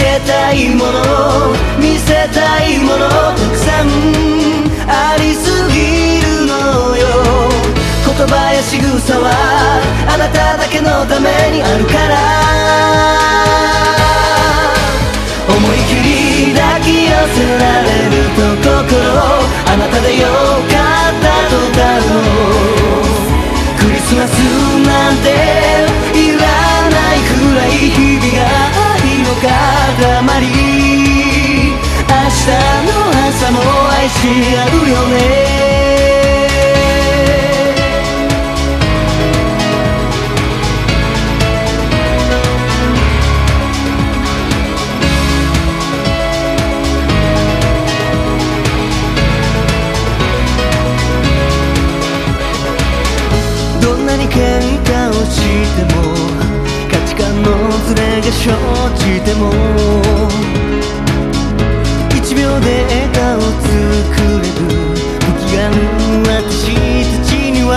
えたいもの見せたいものたくさんありすぎるのよ。言葉や仕草はあなただけのためにあるから。思い切り抱き寄せられると心あなたでよかったと歌う。クリスマスなんて塊明日の朝も愛し合うよね。どんなに喧嘩をしても価値観のズが生じても1秒で笑顔作れる不器用私たちには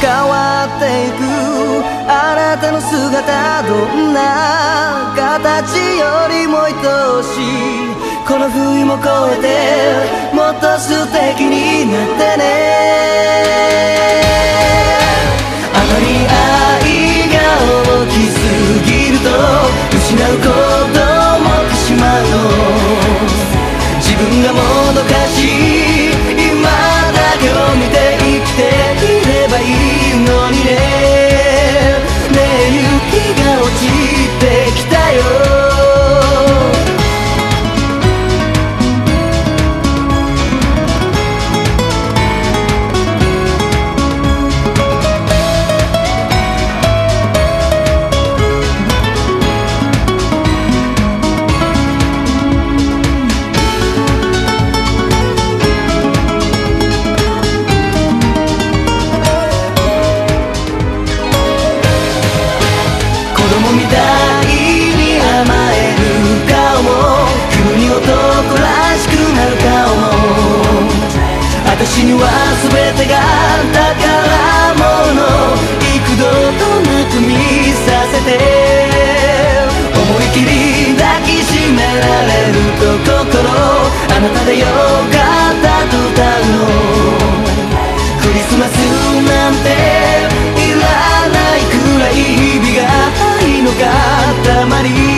変わっていく。あなたの姿どんな形よりも愛おしい。この冬も越えてもっと素敵になってね。には全てが宝物幾度となく見させて。思い切り抱きしめられると心あなたでよかったと歌うの。クリスマスなんていらないくらい日々が愛の塊